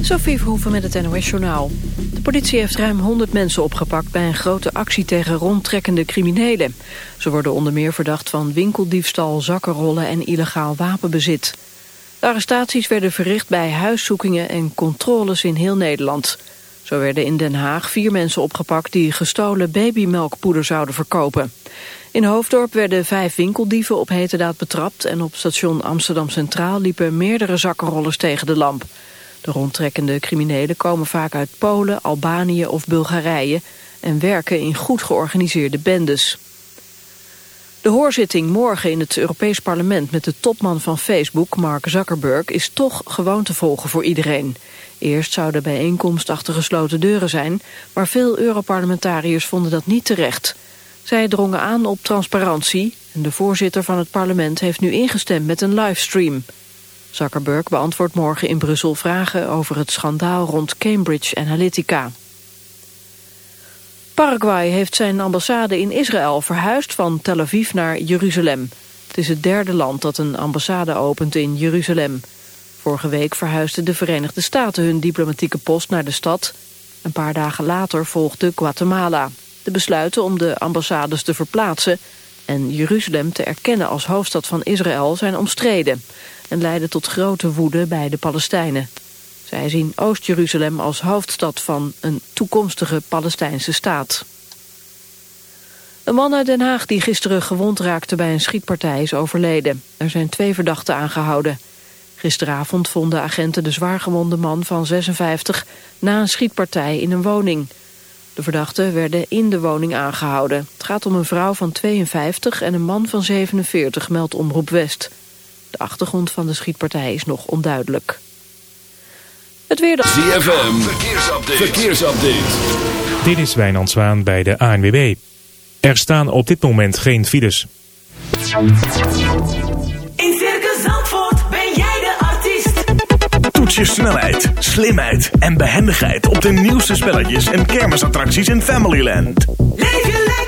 Sophie Verhoeven met het NOS-journaal. De politie heeft ruim 100 mensen opgepakt bij een grote actie tegen rondtrekkende criminelen. Ze worden onder meer verdacht van winkeldiefstal, zakkenrollen en illegaal wapenbezit. De arrestaties werden verricht bij huiszoekingen en controles in heel Nederland. Zo werden in Den Haag vier mensen opgepakt die gestolen babymelkpoeder zouden verkopen. In Hoofddorp werden vijf winkeldieven op heterdaad betrapt... en op station Amsterdam Centraal liepen meerdere zakkenrollers tegen de lamp. De rondtrekkende criminelen komen vaak uit Polen, Albanië of Bulgarije... en werken in goed georganiseerde bendes. De hoorzitting morgen in het Europees Parlement met de topman van Facebook, Mark Zuckerberg, is toch gewoon te volgen voor iedereen. Eerst zou de bijeenkomst achter gesloten deuren zijn, maar veel Europarlementariërs vonden dat niet terecht. Zij drongen aan op transparantie en de voorzitter van het parlement heeft nu ingestemd met een livestream. Zuckerberg beantwoordt morgen in Brussel vragen over het schandaal rond Cambridge Analytica. Paraguay heeft zijn ambassade in Israël verhuisd van Tel Aviv naar Jeruzalem. Het is het derde land dat een ambassade opent in Jeruzalem. Vorige week verhuisden de Verenigde Staten hun diplomatieke post naar de stad. Een paar dagen later volgde Guatemala. De besluiten om de ambassades te verplaatsen en Jeruzalem te erkennen als hoofdstad van Israël zijn omstreden en leiden tot grote woede bij de Palestijnen. Zij zien Oost-Jeruzalem als hoofdstad van een toekomstige Palestijnse staat. Een man uit Den Haag die gisteren gewond raakte bij een schietpartij is overleden. Er zijn twee verdachten aangehouden. Gisteravond vonden agenten de zwaargewonde man van 56 na een schietpartij in een woning. De verdachten werden in de woning aangehouden. Het gaat om een vrouw van 52 en een man van 47, meldt Omroep West. De achtergrond van de schietpartij is nog onduidelijk. Het weer... ZFM, verkeersupdate. verkeersupdate. Dit is Wijnand Zwaan bij de ANWB. Er staan op dit moment geen files. In Circus Zandvoort ben jij de artiest. Toets je snelheid, slimheid en behendigheid op de nieuwste spelletjes en kermisattracties in Familyland. Leef je lekker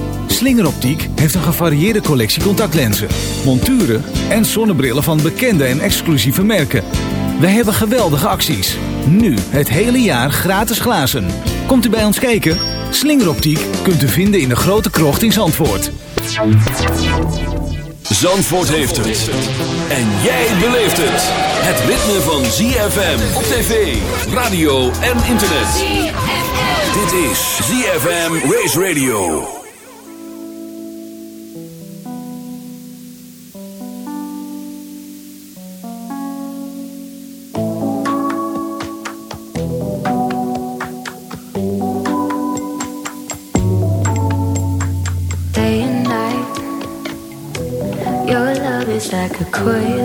Slingeroptiek heeft een gevarieerde collectie contactlenzen, monturen en zonnebrillen van bekende en exclusieve merken. Wij hebben geweldige acties. Nu het hele jaar gratis glazen. Komt u bij ons kijken? Slingeroptiek kunt u vinden in de grote krocht in Zandvoort. Zandvoort heeft het. En jij beleeft het. Het ritme van ZFM op tv, radio en internet. Dit is ZFM Race Radio. Is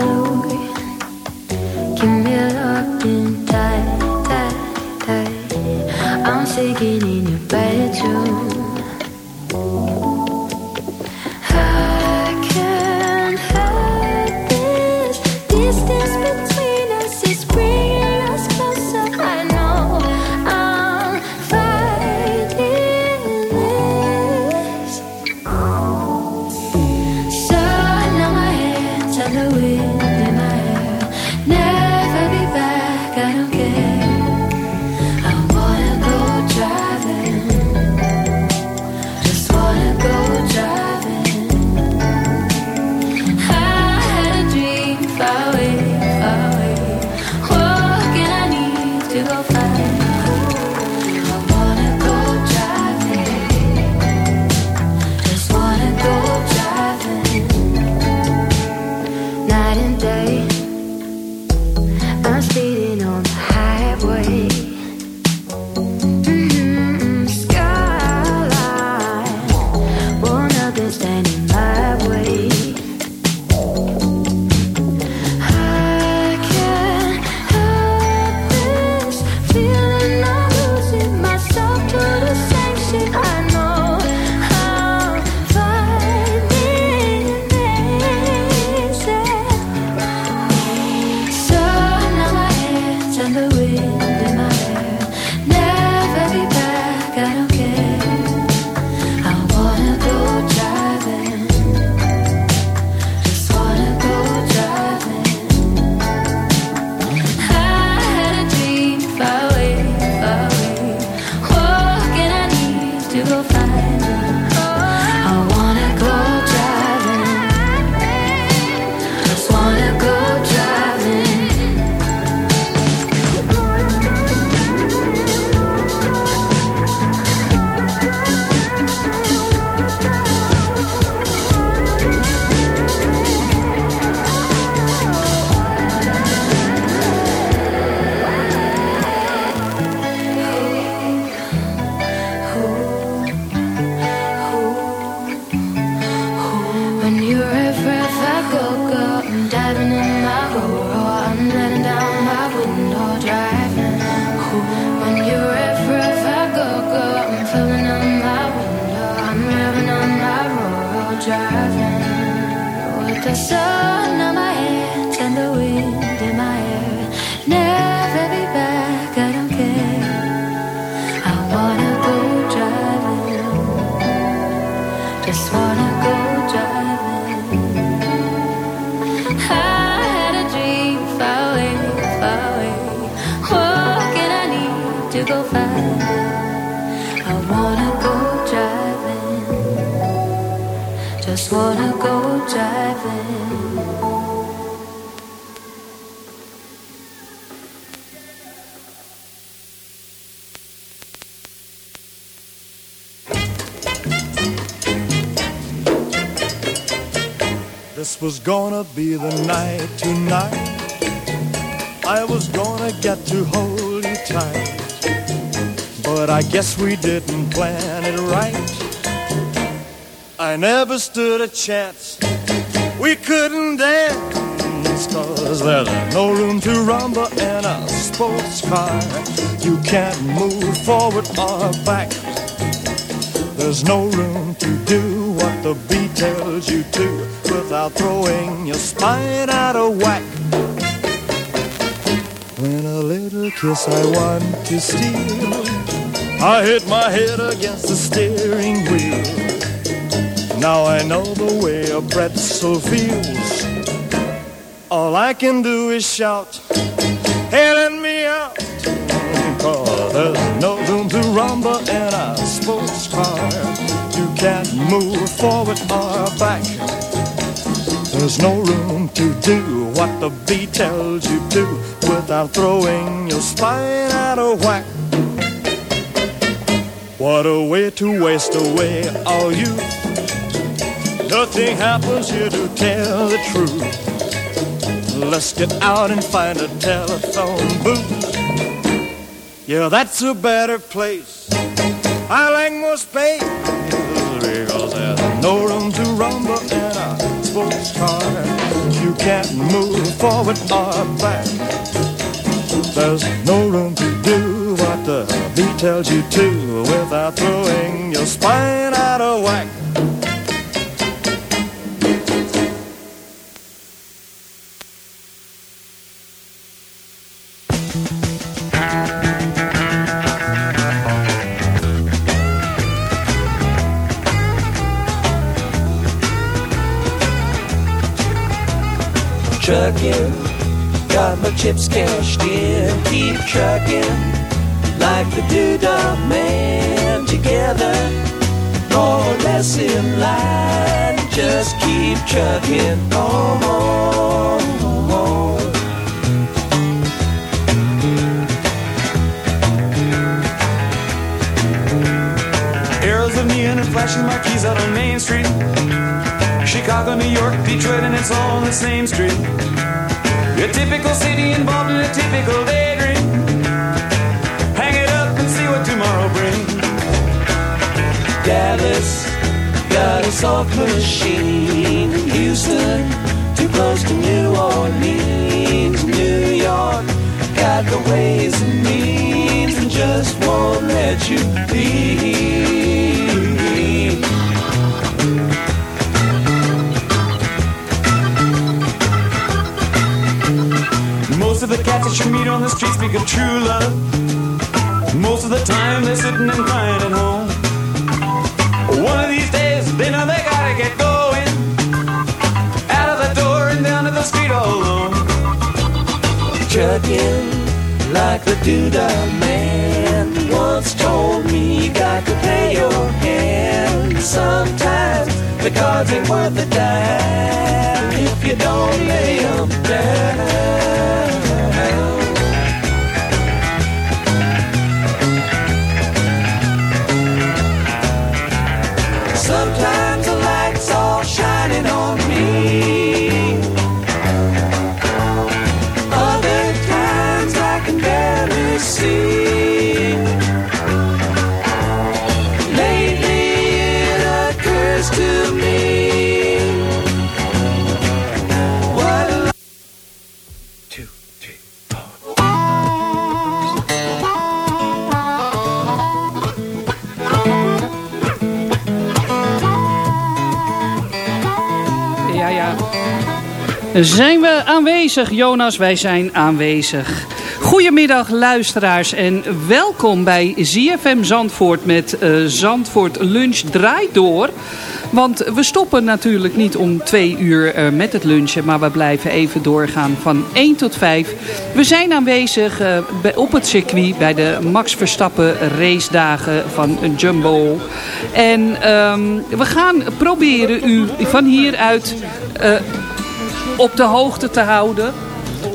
This was gonna be the night tonight. I was gonna get to hold you tight. But I guess we didn't plan it right. I never stood a chance. We couldn't dance. Cause there's no room to rumble in a sports car. You can't move forward or back. There's no room to do what the bee tells you to without throwing your spine out of whack. When a little kiss I want to steal, I hit my head against the steering wheel. Now I know the way a pretzel feels. All I can do is shout, hey, let me out. Cause there's no room to rumble in a move forward or back. There's no room to do what the beat tells you to without throwing your spine out of whack. What a way to waste away all you. Nothing happens here to tell the truth. Let's get out and find a telephone booth. Yeah, that's a better place. I like more space because there's no room to rumble in a sports car. You can't move forward or back. There's no room to do what the beat tells you to without throwing your spine out of whack. Got my chips cashed in. Keep trucking like the doodah man. Together, more or less in line. Just keep trucking on. Arrows of neon and flashing marquees out on Main Street. Chicago, New York, Detroit, and it's all on the same street. A typical city involved in a typical daydream. Hang it up and see what tomorrow brings. Dallas got a soft machine. Houston, too close to New Orleans. New York got the ways and means and just won't let you be. Cats that you meet on the street speak of true love. Most of the time they're sitting and crying at home. One of these days, they know they gotta get going. Out of the door and down to the street all alone. Trucking like the doodah man once told me you got to play your hand. Sometimes the cards ain't worth a dime if you don't lay 'em down. Zijn we aanwezig, Jonas? Wij zijn aanwezig. Goedemiddag, luisteraars, en welkom bij ZFM Zandvoort met eh, Zandvoort Lunch Draait Door. Want we stoppen natuurlijk niet om twee uur eh, met het lunchen, maar we blijven even doorgaan van 1 tot 5. We zijn aanwezig eh, op het circuit bij de Max Verstappen race dagen van Jumbo. En ehm, we gaan proberen u van hieruit op de hoogte te houden.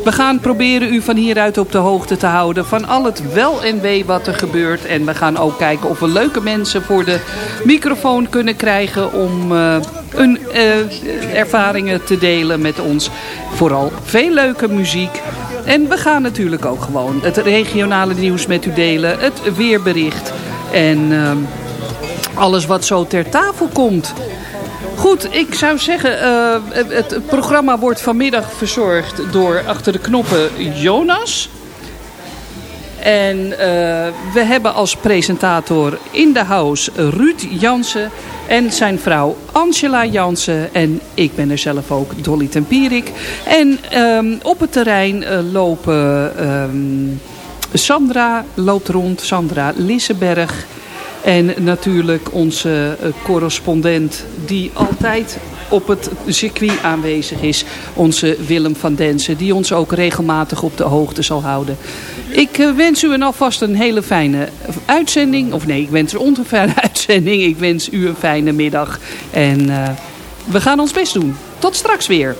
We gaan proberen u van hieruit op de hoogte te houden van al het wel en wee wat er gebeurt. En we gaan ook kijken of we leuke mensen voor de microfoon kunnen krijgen om eh, hun eh, ervaringen te delen met ons. Vooral veel leuke muziek. En we gaan natuurlijk ook gewoon het regionale nieuws met u delen. Het weerbericht en ehm, alles wat zo ter tafel komt. Goed, ik zou zeggen, eh, het programma wordt vanmiddag verzorgd door achter de knoppen Jonas. En eh, we hebben als presentator in de house Ruud Jansen en zijn vrouw Angela Jansen. En ik ben er zelf ook, Dolly Tempierik. En ehm, op het terrein eh, lopen ehm, Sandra loopt rond, Sandra Lissenberg. En natuurlijk onze eh, correspondent die altijd op het circuit aanwezig is. Onze Willem van Densen, die ons ook regelmatig op de hoogte zal houden. Ik eh, wens u een alvast een hele fijne uitzending. Of nee, ik wens u een uitzending. Ik wens u een fijne middag. En eh, we gaan ons best doen. Tot straks weer.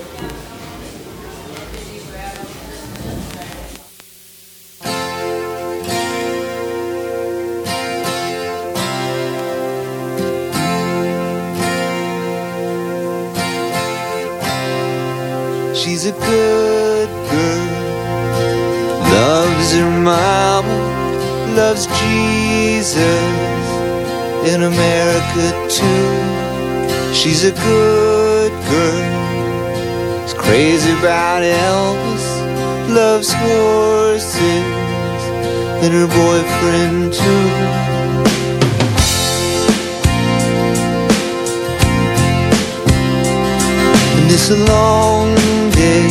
She's a good girl. Is crazy about Elvis, loves horses and her boyfriend too. And it's a long day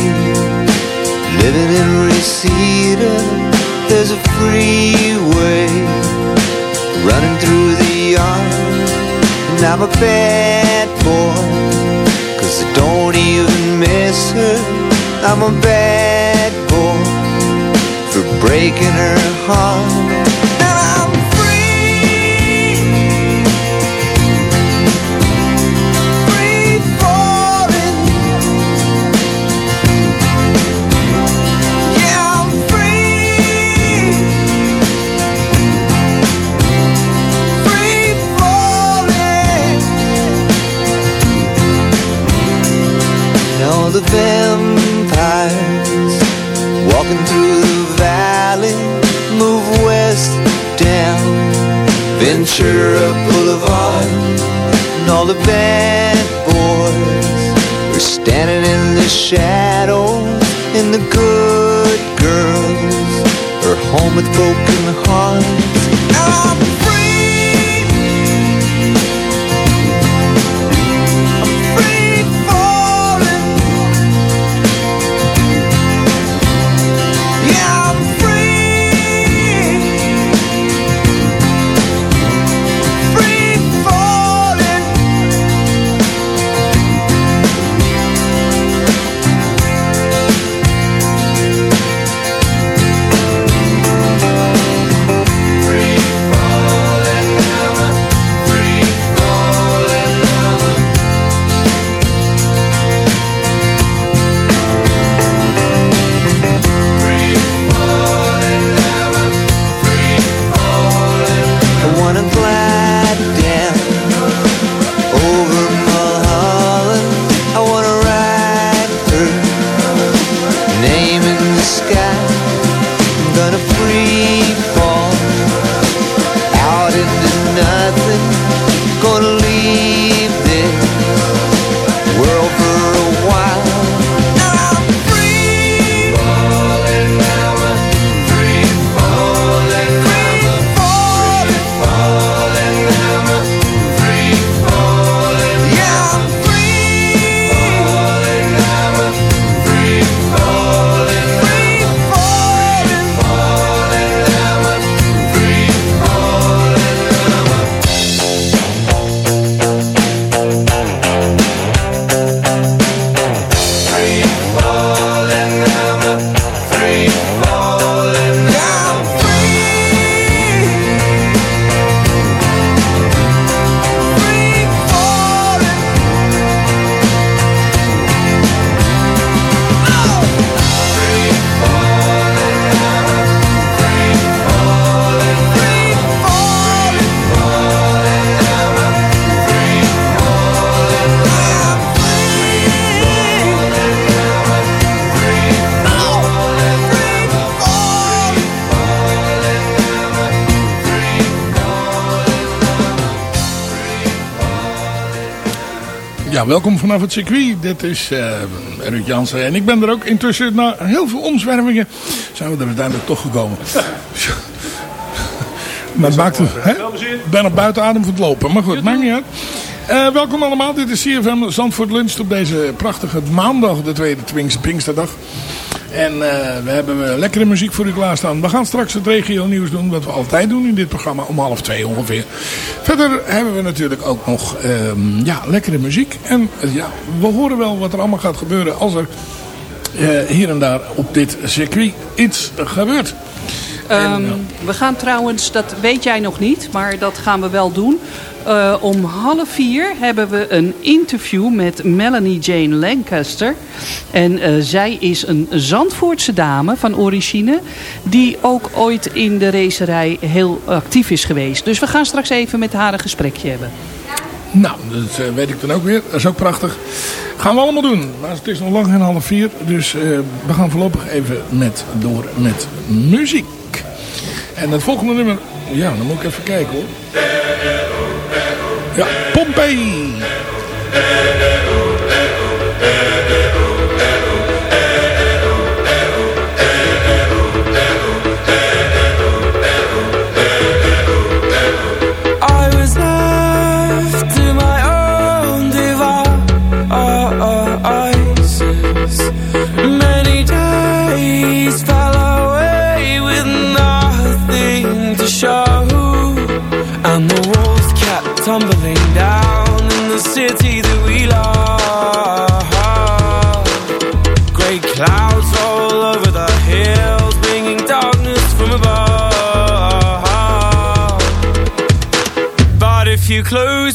living in Reseda. There's a freeway running through the yard. And I'm a bad boy, cause I don't even miss her. I'm a bad boy for breaking her heart. Ventura Boulevard, and all the bad boys are standing in the shadows, and the good girls are home with broken welkom vanaf het circuit. Dit is uh, Ruud Jansen. En ik ben er ook intussen, na heel veel omzwervingen, zijn we er uiteindelijk toch gekomen. Maar maakt het, hè? Ik ben op buiten adem van het lopen. Maar goed, maakt niet uit. Uh, welkom allemaal, dit is CFM Zandvoort Lunch op deze prachtige maandag, de tweede Pinksterdag. En uh, we hebben lekkere muziek voor u klaarstaan. We gaan straks het regio nieuws doen, wat we altijd doen in dit programma, om half twee ongeveer. Verder hebben we natuurlijk ook nog uh, ja, lekkere muziek. En uh, ja, we horen wel wat er allemaal gaat gebeuren als er hier en daar op dit circuit iets gebeurt. Um, we gaan trouwens, dat weet jij nog niet, maar dat gaan we wel doen. Uh, om half vier hebben we een interview met Melanie Jane Lancaster. En uh, zij is een Zandvoortse dame van origine... die ook ooit in de racerij heel actief is geweest. Dus we gaan straks even met haar een gesprekje hebben. Nou, dat uh, weet ik dan ook weer. Dat is ook prachtig. Gaan we allemaal doen. Maar het is nog lang geen half vier. Dus we gaan voorlopig even met, door met muziek. En het volgende nummer, ja, dan moet ik even kijken hoor. Ja,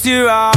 you uh, are.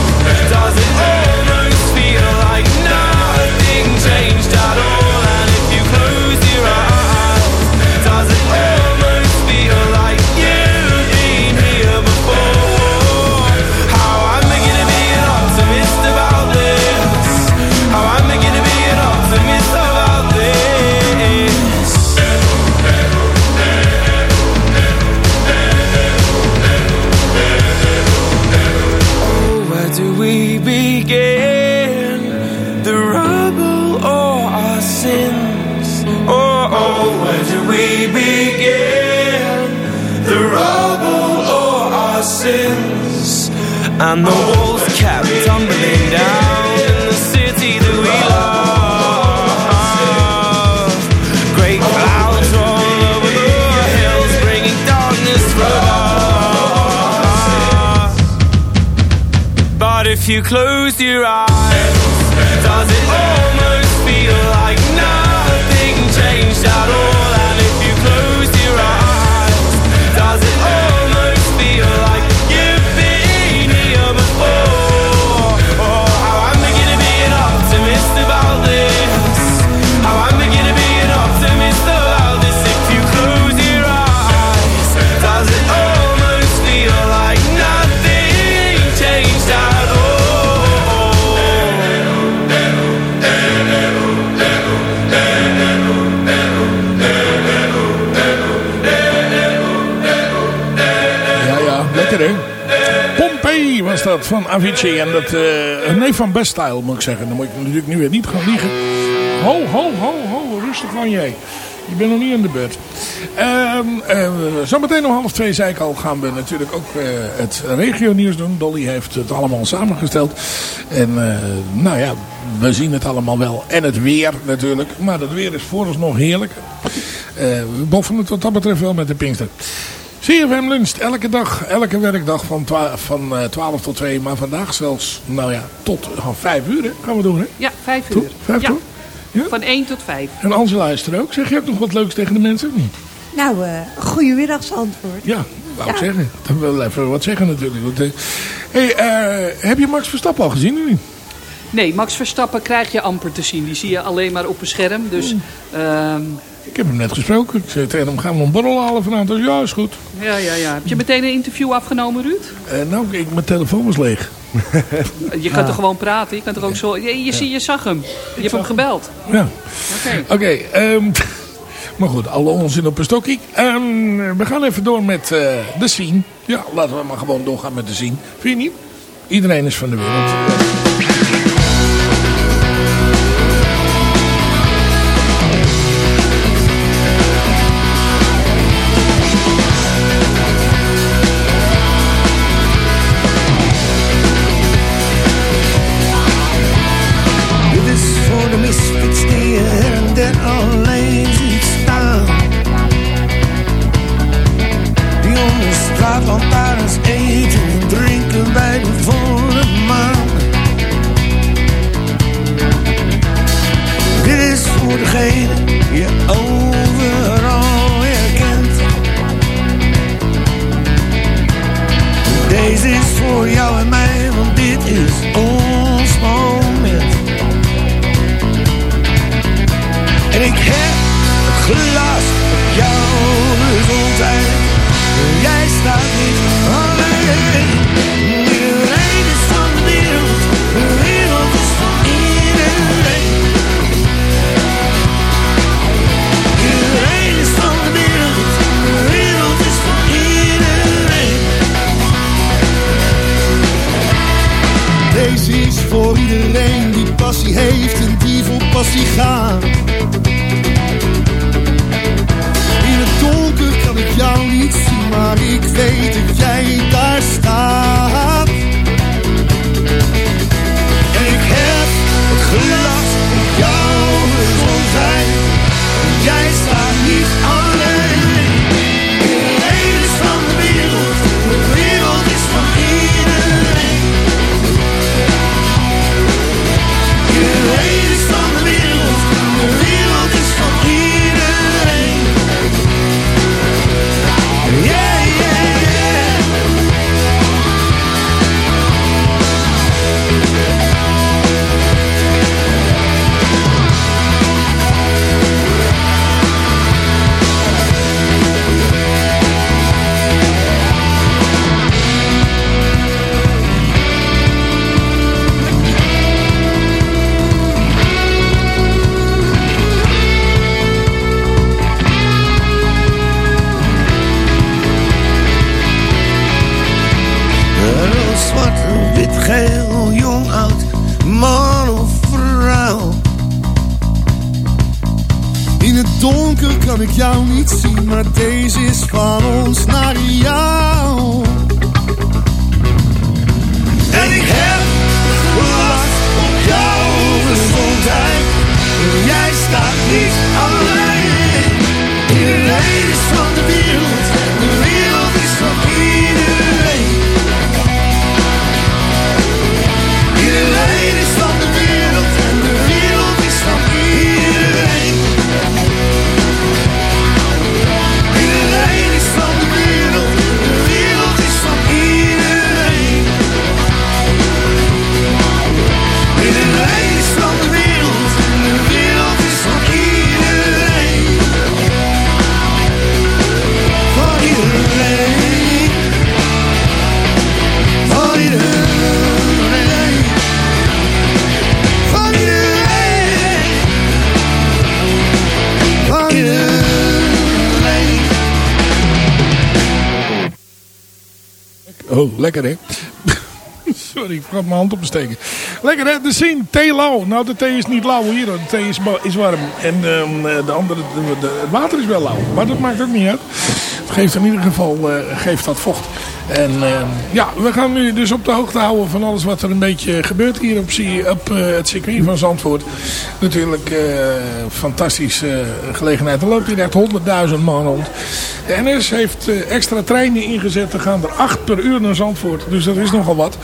And the walls kept tumbling down in the city that we love. Great clouds roll over the hills, bringing darkness from us. But if you close your eyes, Pompeii was dat van Avicii. En dat, eh nee, van Best Style moet ik zeggen. Dan moet ik natuurlijk nu weer niet gaan liegen. Ho, ho, ho, ho, rustig aan jij. Je bent nog niet aan de beurt. Eh, zometeen om half twee, zei ik al, gaan we natuurlijk ook eh, het regionieuws doen. Dolly heeft het allemaal samengesteld. En nou ja, we zien het allemaal wel. En het weer natuurlijk. Maar het weer is vooralsnog heerlijk. We boffen het wat dat betreft wel met de Pinkster. CFM luncht elke dag, elke werkdag van, twa van eh, 12 tot 2. Maar vandaag zelfs, nou ja, tot uh, 5 uur hè, gaan we doen hè. Ja, vijf uur. Toch? Vijf ja. toch? Ja? Van 1 tot 5. En Angela is er ook. Zeg je ook nog wat leuks tegen de mensen of niet? Nou, eh goedemiddag Zandvoort. Ja, wou ik Ja. zeggen. Dan wil even wat zeggen natuurlijk. Want, hey, eh, heb je Max Verstappen al gezien of niet? Nee, Max Verstappen krijg je amper te zien. Die zie je alleen maar op een scherm. Dus ehm, Ik heb hem net gesproken. Ik zei tegen hem, gaan we een borrel halen vanavond? Dus ja, is goed. ja, ja, ja. Heb je meteen een interview afgenomen, Ruud? Eh, nou, ik, mijn telefoon was leeg. Je kan toch gewoon praten? Je kan toch ook zo... Je, je, je zag hem. Je hebt hem gebeld. Ja. Oké. Oké, ehm, maar goed, alle onzin op een stokje. Ehm, we gaan even door met eh, de scene. Ja, laten we maar gewoon doorgaan met de scene. Vind je niet? Iedereen is van de wereld. Degene die zwart, wit, geel, jong, oud, man of vrouw. In het donker kan ik jou niet zien, maar deze is van ons naar jou. En ik heb glas op jouw gezondheid. Jij staat niet Oh, lekker hè? Sorry, ik had mijn hand op steken. Lekker hè, de scene, thee lauw. Nou, de thee is niet lauw hier, de thee is, is warm. En ehm, eh, de andere, de- de- het water is wel lauw. Maar dat maakt ook niet uit. Het geeft in ieder geval eh, geeft dat vocht. En ehm, ja, we gaan nu dus op de hoogte houden van alles wat er een beetje gebeurt hier op, op eh, het circuit van Zandvoort. Natuurlijk eh fantastische gelegenheid. Er loopt hier echt 100.000 man rond. De NS heeft eh, extra treinen ingezet. Er gaan er 8 per uur naar Zandvoort. Dus dat is nogal wat.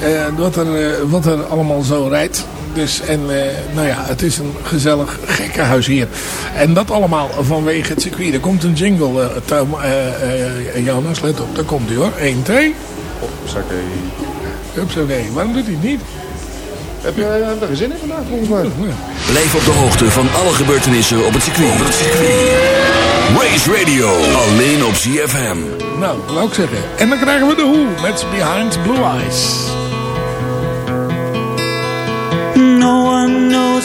Eh, wat, er, eh, wat er allemaal zo rijdt. Dus, en eh, nou ja, het is een gezellig gekkenhuis hier. En dat allemaal vanwege het circuit. Er komt een jingle, eh, Tom, eh, Jonas, let op. Daar komt hij hoor. 1, 2. Hupsakee. Hupsakee. Waarom doet hij het niet? Heb je er geen zin in vandaag volgens mij? Blijf op de hoogte van alle gebeurtenissen op het circuit. Race Radio, alleen op ZFM. Nou, dat wou ik zeggen. En dan krijgen we de Who met Behind Blue Eyes.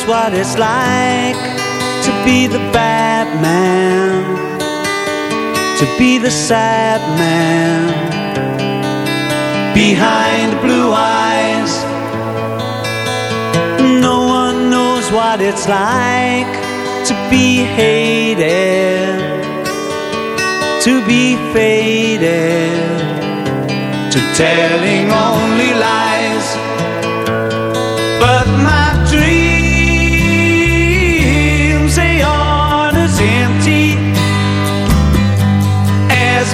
What it's like to be the bad man, to be the sad man behind blue eyes. No one knows what it's like to be hated, to be faded, to telling only lies. But my dreams,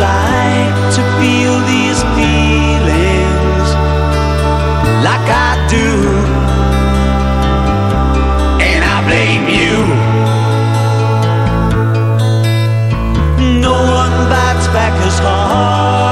Like to feel these feelings like I do. And I blame you. No one bites back as hard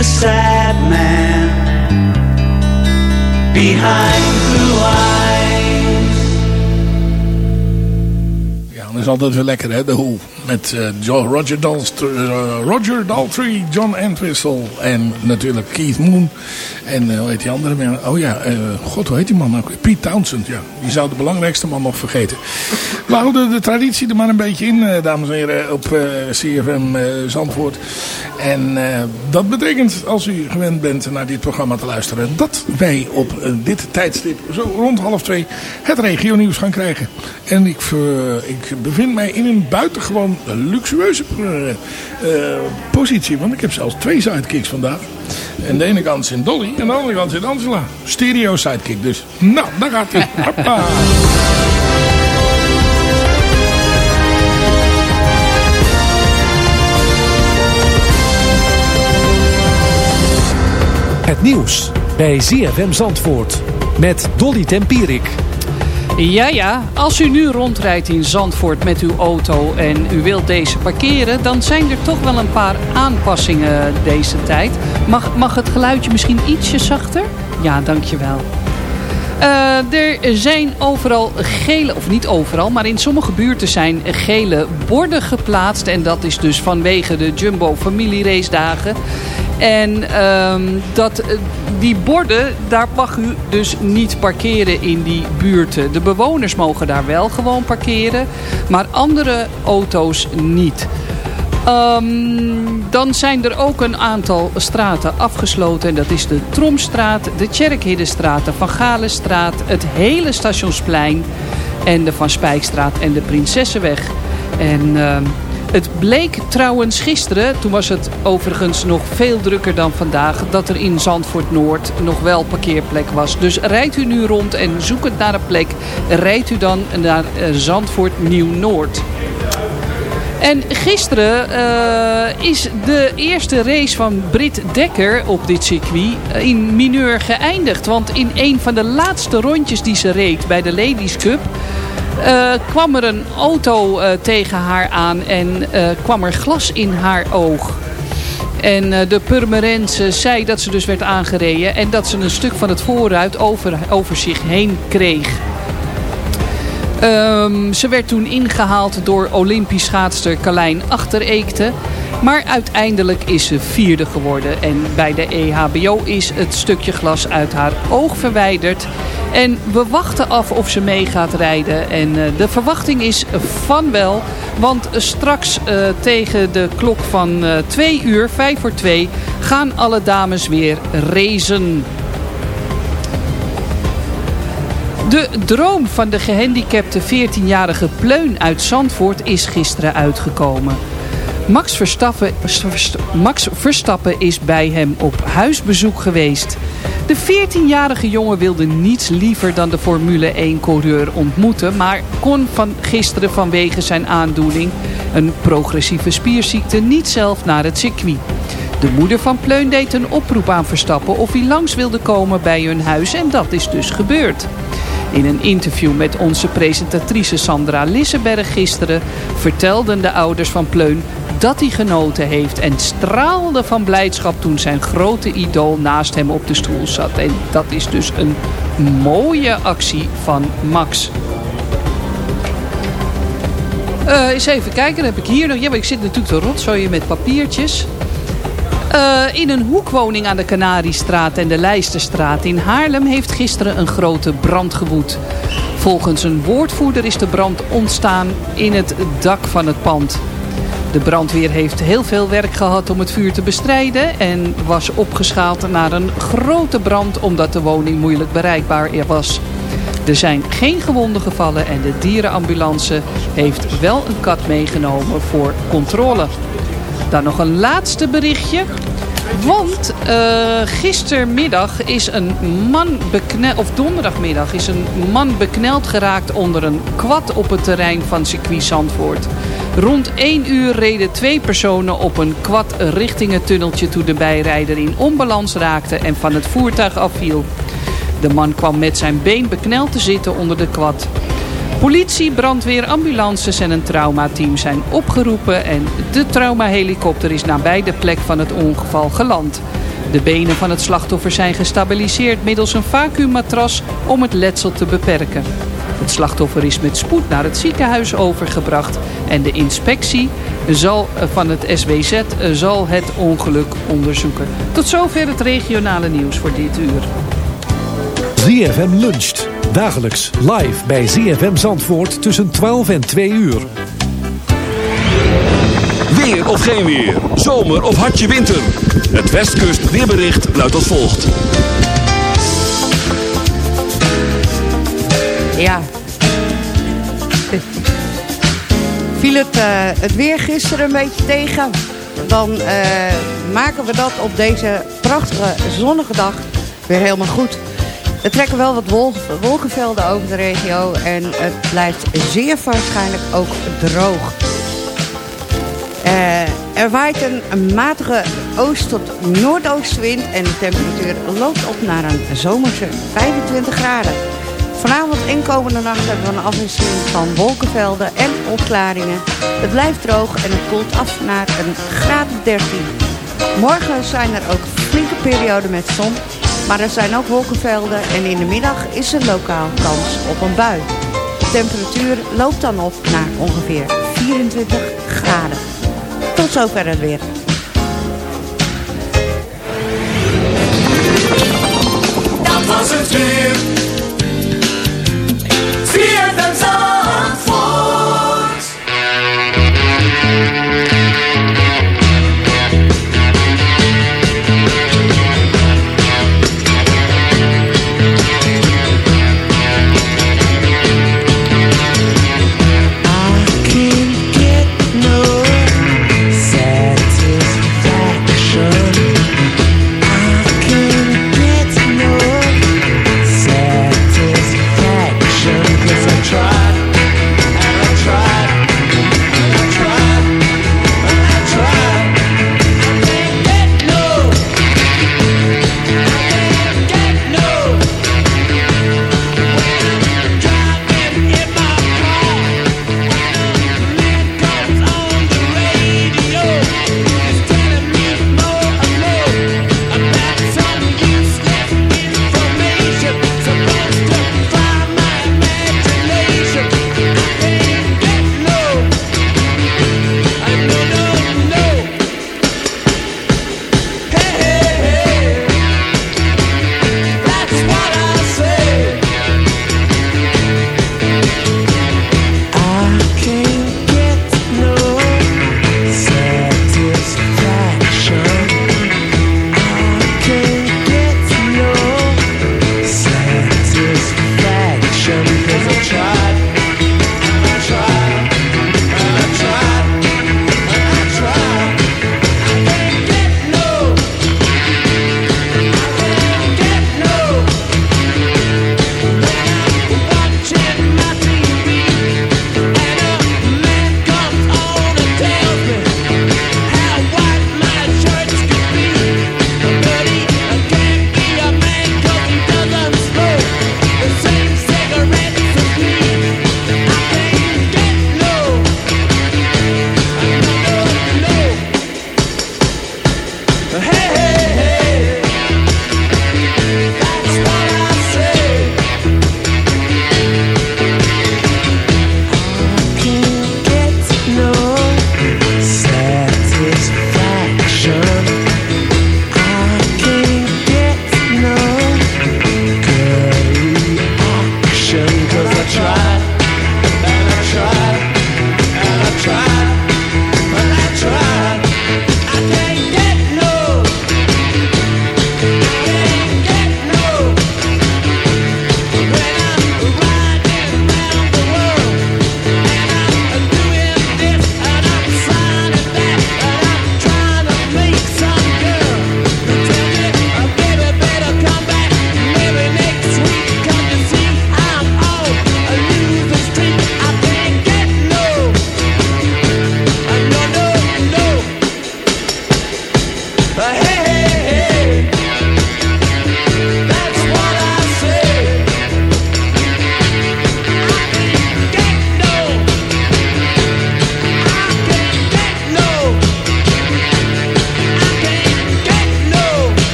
the sad man behind blue eyes. Is altijd weer lekker, hè? De Who. Met Jo- Roger, Daltrey, eh, Roger Daltrey, John Entwistle en natuurlijk Keith Moon. En eh, hoe heet die andere? Oh ja, god, hoe heet die man ook? Pete Townsend, ja. Die zou de belangrijkste man nog vergeten. We houden de traditie er maar een beetje in, dames en heren, op CFM Zandvoort. En dat betekent, als u gewend bent naar dit programma te luisteren, dat wij op dit tijdstip, zo rond half twee, het regionieuws gaan krijgen. En ik, ik bevind mij in een buitengewoon luxueuze eh, eh, positie, want ik heb zelfs twee sidekicks vandaag. En de ene kant zit Dolly en de andere kant zit Angela. Stereo sidekick dus. Nou, daar gaat hij. Hoppa. Het nieuws bij ZFM Zandvoort met Dolly Tempierik. Ja, ja. Als u nu rondrijdt in Zandvoort met uw auto en u wilt deze parkeren... dan zijn er toch wel een paar aanpassingen deze tijd. Mag, mag het geluidje misschien ietsje zachter? Ja, dankjewel. Eh er zijn overal gele, of niet overal, maar in sommige buurten zijn gele borden geplaatst. En dat is dus vanwege de Jumbo familierace dagen. En ehm, dat, eh, die borden, daar mag u dus niet parkeren in die buurten. De bewoners mogen daar wel gewoon parkeren, maar andere auto's niet. Ehm, dan zijn er ook een aantal straten afgesloten. En dat is de Tromstraat, de Tjerkhiddenstraat, de Van Galenstraat, het hele Stationsplein en de Van Spijkstraat en de Prinsessenweg. En ehm, het bleek trouwens gisteren, toen was het overigens nog veel drukker dan vandaag, dat er in Zandvoort Noord nog wel parkeerplek was. Dus rijdt u nu rond en zoekend naar een plek, rijdt u dan naar eh, Zandvoort Nieuw-Noord. En gisteren eh, is de eerste race van Britt Dekker op dit circuit eh, in mineur geëindigd. Want in een van de laatste rondjes die ze reed bij de Ladies Cup... eh, kwam er een auto eh, tegen haar aan en eh, kwam er glas in haar oog. En de Purmerendse zei dat ze dus werd aangereden... en dat ze een stuk van het voorruit over, over zich heen kreeg. Ehm, ze werd toen ingehaald door Olympisch schaatster Carlijn Achtereekte. Maar uiteindelijk is ze vierde geworden. En bij de EHBO is het stukje glas uit haar oog verwijderd. En we wachten af of ze mee gaat rijden. En eh, de verwachting is van wel. Want straks eh, tegen de klok van eh 2 uur, 5 voor 2, gaan alle dames weer racen. De droom van de gehandicapte 14-jarige Pleun uit Zandvoort is gisteren uitgekomen. Max Verstappen, Max Verstappen is bij hem op huisbezoek geweest. De 14-jarige jongen wilde niets liever dan de Formule 1-coureur ontmoeten... maar kon van gisteren vanwege zijn aandoening, een progressieve spierziekte, niet zelf naar het circuit. De moeder van Pleun deed een oproep aan Verstappen of hij langs wilde komen bij hun huis en dat is dus gebeurd. In een interview met onze presentatrice Sandra Lissenberg gisteren vertelden de ouders van Pleun dat hij genoten heeft en straalde van blijdschap toen zijn grote idool naast hem op de stoel zat. En dat is dus een mooie actie van Max. Eh eens even kijken, heb ik hier nog... Ja, maar ik zit natuurlijk te rotzooien met papiertjes. Eh, in een hoekwoning aan de Canariestraat en de Leisterstraat in Haarlem heeft gisteren een grote brand gewoed. Volgens een woordvoerder is de brand ontstaan in het dak van het pand. De brandweer heeft heel veel werk gehad om het vuur te bestrijden en was opgeschaald naar een grote brand omdat de woning moeilijk bereikbaar was. Er zijn geen gewonden gevallen en de dierenambulance heeft wel een kat meegenomen voor controle. Dan nog een laatste berichtje. Want uh, gistermiddag is een man bekneld, of donderdagmiddag is een man bekneld geraakt onder een kwad op het terrein van circuit Zandvoort. Rond 1 uur reden twee personen op een kwad richting het tunneltje toen de bijrijder in onbalans raakte en van het voertuig afviel. De man kwam met zijn been bekneld te zitten onder de kwad. Politie, brandweer, ambulances en een traumateam zijn opgeroepen en de traumahelikopter is nabij de plek van het ongeval geland. De benen van het slachtoffer zijn gestabiliseerd middels een vacuümmatras om het letsel te beperken. Het slachtoffer is met spoed naar het ziekenhuis overgebracht en de inspectie zal, eh, van het SWZ eh, zal het ongeluk onderzoeken. Tot zover het regionale nieuws voor dit uur. ZFM luncht. Dagelijks live bij ZFM Zandvoort tussen 12 en 2 uur. Weer of geen weer. Zomer of hartje winter. Het Westkust weerbericht luidt als volgt. Ja. Viel het, eh, het weer gisteren een beetje tegen... dan eh, maken we dat op deze prachtige zonnige dag weer helemaal goed. Er trekken wel wat wol- wolkenvelden over de regio... en het blijft zeer waarschijnlijk ook droog. Eh, er waait een matige oost- tot noordoostenwind... en de temperatuur loopt op naar een zomerse 25 graden. Vanavond en komende nacht hebben we een afwisseling van wolkenvelden en opklaringen. Het blijft droog en het koelt af naar een graad of 13. Morgen zijn er ook flinke perioden met zon, maar er zijn ook wolkenvelden en in de middag is er lokaal kans op een bui. De temperatuur loopt dan op naar ongeveer 24 graden. Tot zover het weer. Dat was het weer.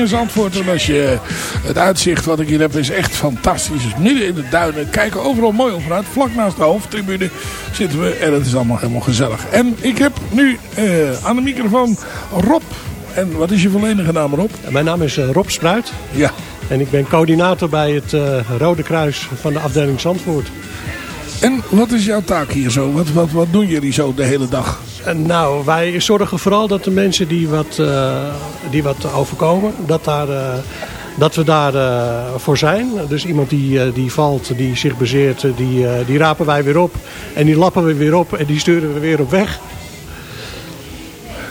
In Zandvoort. En als je het uitzicht wat ik hier heb is echt fantastisch. Dus midden in de duinen. Kijken overal mooi overuit. Vlak naast de hoofdtribune zitten we. En het is allemaal helemaal gezellig. En ik heb nu eh, aan de microfoon Rob. En wat is je volledige naam Rob? Mijn naam is eh, Rob Spruit. Ja. En ik ben coördinator bij het eh, Rode Kruis van de afdeling Zandvoort. En wat is jouw taak hier zo? Wat, wat, wat doen jullie zo de hele dag? En nou, wij zorgen vooral dat de mensen die wat, eh, die wat overkomen, dat, daar, eh, dat we daar eh, voor zijn. Dus iemand die, eh, die valt, die zich bezeert, eh, die, eh, die rapen wij weer op. En die lappen we weer op en die sturen we weer op weg.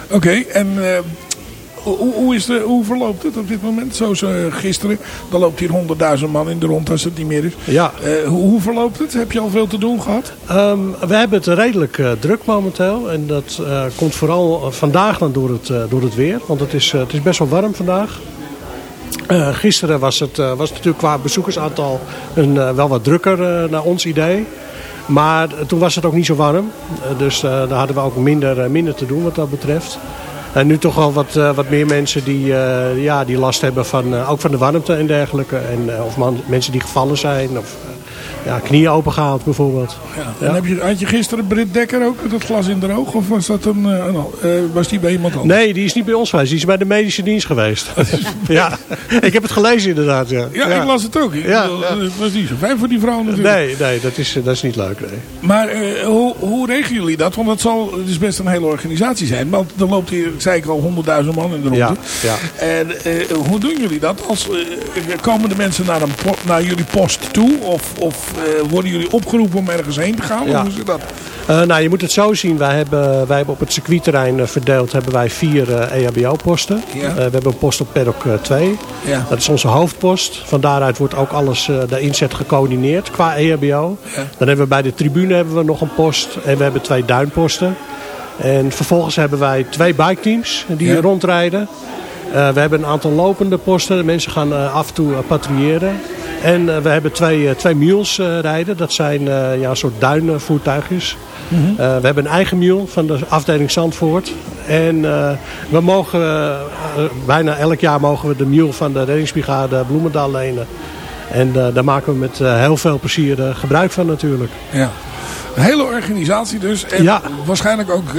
Oké, en eh, hoe, hoe, is de, hoe verloopt het op dit moment? Zoals eh, gisteren, dan loopt hier 100.000 man in de rond als het niet meer is. Ja. Eh, hoe, hoe verloopt het? Heb je al veel te doen gehad? Ehm, we hebben het redelijk eh, druk momenteel. En dat komt vooral vandaag dan door het, door het weer. Want het is, het is best wel warm vandaag. Gisteren was het, was het natuurlijk qua bezoekersaantal een, wel wat drukker naar ons idee. Maar toen was het ook niet zo warm. Dus daar hadden we ook minder, minder te doen wat dat betreft. En nu toch al wat, eh, wat meer mensen die, eh, ja, die last hebben van, eh, ook van de warmte en dergelijke. En, of man, mensen die gevallen zijn of ja, knieën opengehaald bijvoorbeeld. Ja. En heb je, had je gisteren Britt Dekker ook met het glas in de oog? Of was, dat een, eh, een eh, was die bij iemand anders? Nee, die is niet bij ons geweest. Die is bij de medische dienst geweest. ja, ik heb het gelezen inderdaad. Ja, Ja, ik las het ook. Ja, ja. Het was niet zo fijn voor die vrouw natuurlijk. Nee, nee dat, is, dat is niet leuk. Nee. Maar eh, hoe, hoe regelen jullie dat? Want het zal is best een hele organisatie zijn. Want er loopt hier, zei ik al, 100.000 man in de ronde. Ja, ja. En eh, hoe doen jullie dat? Als, eh, komen de mensen naar, een naar jullie post toe? Of, of eh, worden jullie opgeroepen om ergens heen te gaan? Ja. Hoe zit dat? Eh, nou, je moet het zo zien. Wij hebben, wij hebben op het circuitterrein eh, verdeeld hebben wij vier eh, EHBO-posten. Ja. Eh, we hebben een post op paddock eh, 2. Ja. Dat is onze hoofdpost. Van daaruit wordt ook alles, eh, de inzet gecoördineerd qua EHBO. Dan hebben we bij de tribune hebben we nog een post. En we hebben twee duinposten. En vervolgens hebben wij twee biketeams die Ja. rondrijden. Eh, we hebben een aantal lopende posten. De mensen gaan eh, af en toe eh, patrouilleren. En we hebben twee, twee mules rijden. Dat zijn ja, een soort duinvoertuigjes. Mhm. We hebben een eigen mule van de afdeling Zandvoort. En we mogen bijna elk jaar mogen we de mule van de reddingsbrigade Bloemendaal lenen. En daar maken we met heel veel plezier gebruik van natuurlijk. Ja. Een hele organisatie dus. En Ja. waarschijnlijk ook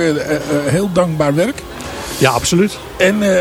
heel dankbaar werk. Ja, absoluut. En eh,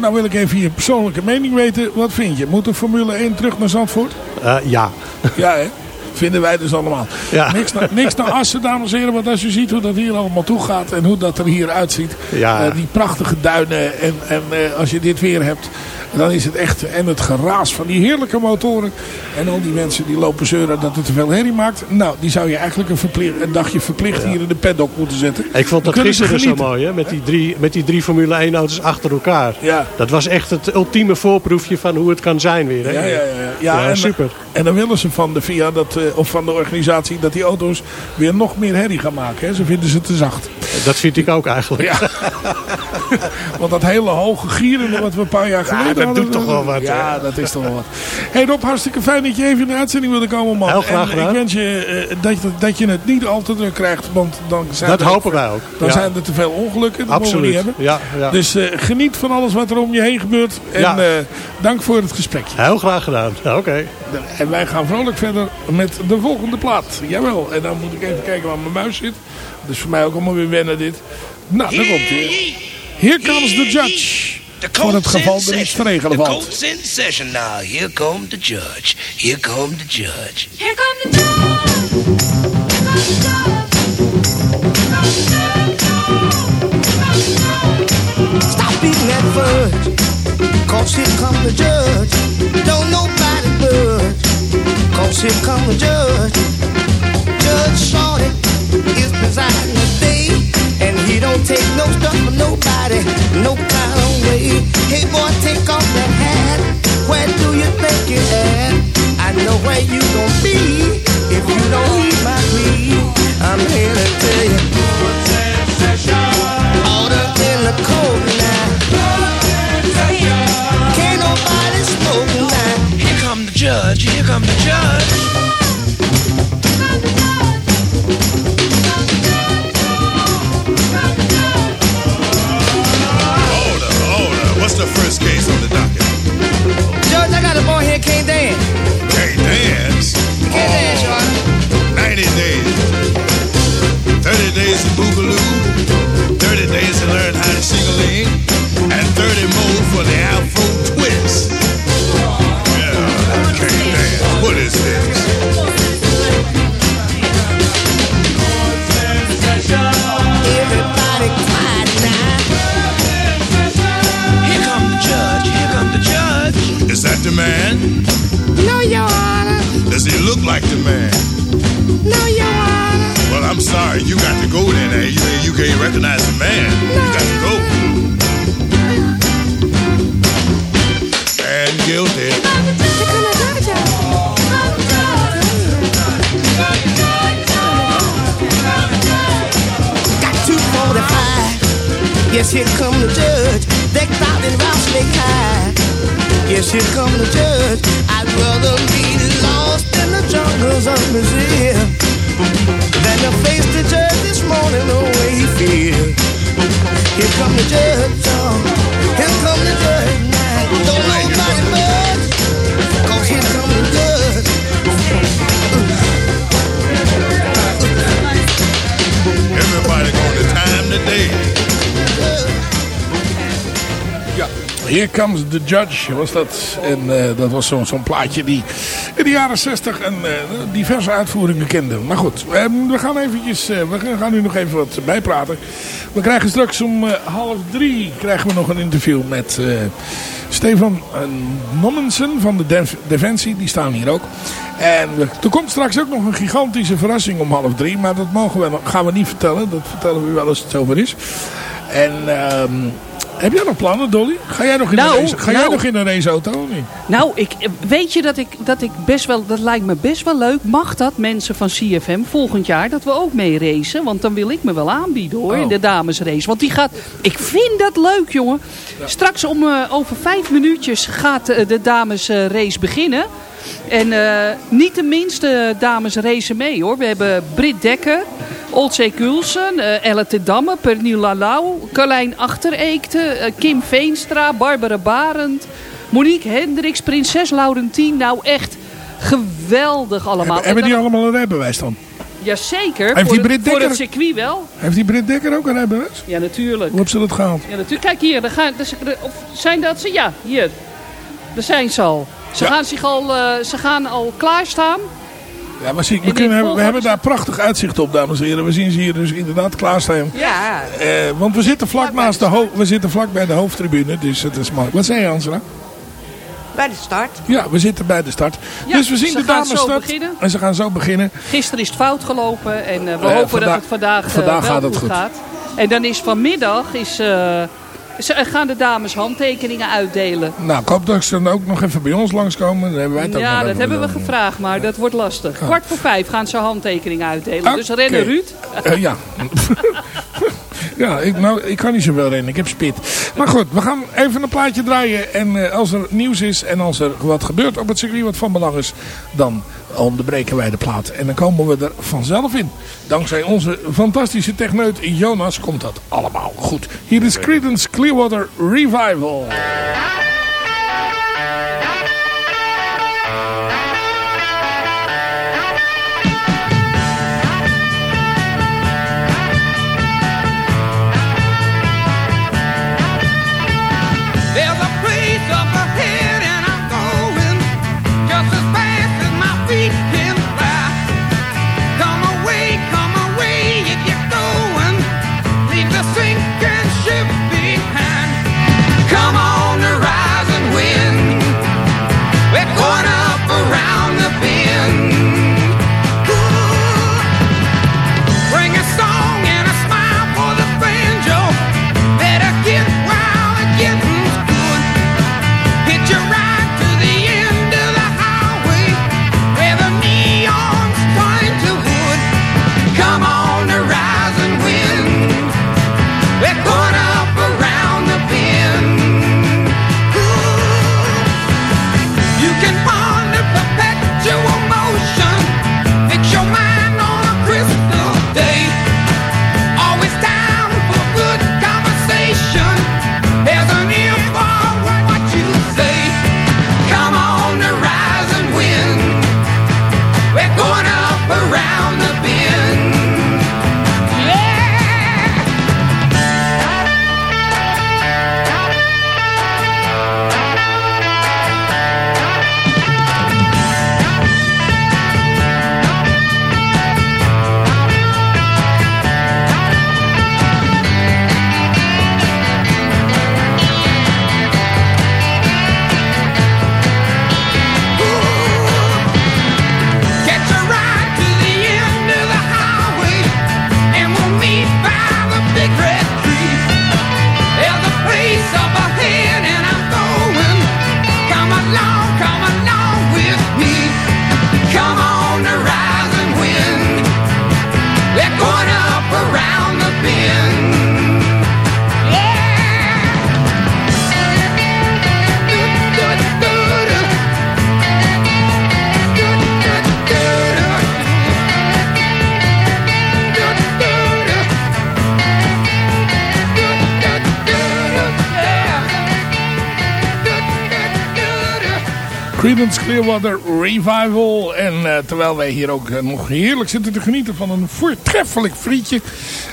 nou wil ik even je persoonlijke mening weten. Wat vind je? Moet de Formule 1 terug naar Zandvoort? Eh, ja. Ja, hè? Vinden wij dus allemaal. Ja. Niks, naar, niks naar Assen, dames en heren. Want als je ziet hoe dat hier allemaal toe gaat. En hoe dat er hier uitziet. Ja. eh, die prachtige duinen. En, en eh, als je dit weer hebt. Dan is het echt. En het geraas van die heerlijke motoren. En al die mensen die lopen zeuren dat het te veel herrie maakt. Nou, die zou je eigenlijk een, verplicht, een dagje verplicht hier in de paddock moeten zetten. Ik vond dat gisteren zo mooi, hè? Met die drie, met die drie Formule 1 auto's achter elkaar. Ja. Dat was echt het ultieme voorproefje van hoe het kan zijn weer. Hè? Ja, ja, ja. ja. Ja, en, super. En dan willen ze van de VIA dat, eh, of van de organisatie dat die auto's weer nog meer herrie gaan maken. Hè. Ze vinden ze te zacht. Dat vind ik ook eigenlijk. Ja. Want dat hele hoge gieren wat we een paar jaar geleden dat hadden. doet toch wel wat, Ja, hè? dat is toch wel wat. Hey Rob, hartstikke fijn dat je even in de uitzending wilde komen man. Heel graag en ik wens je eh, dat, je- dat je het niet al te druk krijgt. Want dan zijn Dat er hopen wij ook. Dan Ja. zijn er te veel ongelukken. Dat we Absoluut. niet hebben. Ja, ja. Dus eh, geniet van alles wat er om je heen gebeurt. En Ja. eh, dank voor het gesprekje. Heel graag gedaan. Oké. En wij gaan vrolijk verder met de volgende plaat. Jawel. En dan moet ik even kijken waar mijn muis zit. Dus voor mij ook allemaal weer wennen dit. Nou, daar komt hij. Here comes the judge. Voor het geval er iets te regelen The valt. court's in session now. Here come the judge. Here come the judge. Here come the Stop beating that fudge, cause here come the judge. Don't nobody budge, cause here come the judge. Judge Shorty is presiding today, and he don't take no stuff from nobody, no kind of way. Hey boy, take off that hat. Where do you think you're at? I know where you gon' be if you don't heed my plea. I'm here to tell you. Order come the judge. What's the first Here Comes the Judge was dat. En eh, dat was zo'n zo'n plaatje die in de jaren 60 en eh, diverse uitvoeringen kende. Maar goed, ehm, we gaan eventjes, eh, we gaan nu nog even wat bijpraten. We krijgen straks om half drie krijgen we nog een interview met Stefan Nommensen van de Def- Defensie. Die staan hier ook. En er komt straks ook nog een gigantische verrassing om half drie. Maar dat mogen we, gaan we niet vertellen. Dat vertellen we wel als het zover is. En ehm, heb jij nog plannen, Dolly? Ga jij nog in, Nou, een, race, ga jij nou. nog in een raceauto of niet? Nou, ik, weet je dat ik, dat ik best wel, dat lijkt me best wel leuk. Mag dat, mensen van CFM, volgend jaar, dat we ook mee racen? Want dan wil ik me wel aanbieden hoor, Oh. in de damesrace. Want die gaat, ik vind dat leuk jongen. Straks om eh, over vijf minuutjes gaat eh, de damesrace beginnen. En eh, niet de minste dames racen mee hoor. We hebben Britt Dekker, Olcay Kulsen, eh Elle te Damme, Pernille Lalau, Carlijn Achtereekte, eh, Kim Veenstra, Barbara Barend, Monique Hendricks, Prinses Laurentien. Nou echt geweldig allemaal. Hebben, hebben En die allemaal een rijbewijs dan? Jazeker, Heeft voor, die Britt het, voor Dekker- het circuit wel. Heeft die Britt Dekker ook een rijbewijs? Ja, natuurlijk. Hoe heeft ze dat gehaald? Ja, natuurlijk. Kijk hier, daar gaan, dus- of zijn dat ze? Ja, hier. Daar zijn ze al. Ze, gaan, zich al, eh, ze gaan al klaarstaan. Ja, maar zie, we, kunnen, hebben, we hebben daar prachtig uitzicht op, dames en heren. We zien ze hier dus inderdaad klaarstaan. Ja. Eh, want we zitten vlak, naast de ho- we zitten vlak bij de hoofdtribune, dus het is mooi. Wat zei je, Angela? Bij de start. Ja, we zitten bij de start. Ja, dus we zien ze de gaan dames zo start. beginnen. En ze gaan zo beginnen. Gisteren is het fout gelopen en eh, we hopen vandaag- dat het vandaag, eh, vandaag wel gaat het goed, goed. gaat. En dan is vanmiddag is, eh, ze gaan de dames handtekeningen uitdelen. Nou, ik hoop dat ze dan ook nog even bij ons langskomen. Dan hebben wij het Ja, dat hebben we gevraagd, maar dat wordt lastig. Kwart voor vijf gaan ze handtekeningen uitdelen. Dus rennen Ruud. Eh, ja. ja, ik, nou, ik kan niet zoveel rennen. Ik heb spit. Maar goed, we gaan even een plaatje draaien. En eh, als er nieuws is en als er wat gebeurt op het circuit wat van belang is, dan onderbreken wij de plaat. En dan komen we er vanzelf in. Dankzij onze fantastische techneut Jonas komt dat allemaal goed. Hier is Creedence Clearwater Revival. Clearwater Revival. En eh, terwijl wij hier ook eh, nog heerlijk zitten te genieten van een voortreffelijk frietje.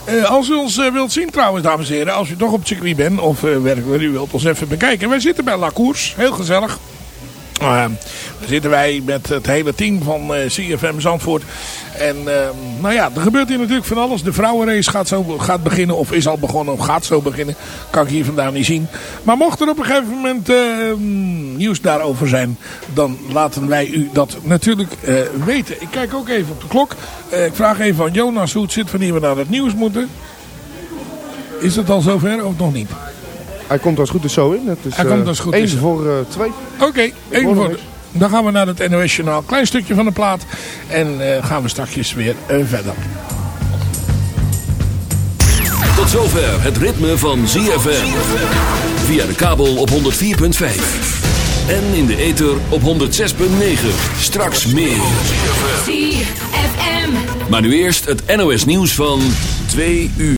Eh, als u ons wilt zien trouwens, dames en heren. Als u toch op het circuit bent of werkelijk u wilt ons even bekijken. Wij zitten bij La Course. Heel gezellig. Uh, zitten wij met het hele team van CFM Zandvoort. En uh, nou ja, er gebeurt hier natuurlijk van alles. De vrouwenrace gaat, zo, gaat beginnen of is al begonnen of gaat zo beginnen. Kan ik hier vandaan niet zien. Maar mocht er op een gegeven moment uh, nieuws daarover zijn, dan laten wij u dat natuurlijk uh, weten. Ik kijk ook even op de klok. ik vraag even aan Jonas hoe het zit wanneer we naar het nieuws moeten. Is het al zover of nog niet? Hij komt als goed is zo in. Het is, Hij komt als goed is. voor uh, twee. Oké, één voor. Dan gaan we naar het NOS Journaal. Klein stukje van de plaat. En uh, gaan we straks weer uh, verder. Tot zover het ritme van ZFM. Via de kabel op 104.5. En in de ether op 106.9. Straks meer. ZFM. Maar nu eerst het NOS nieuws van 2 uur.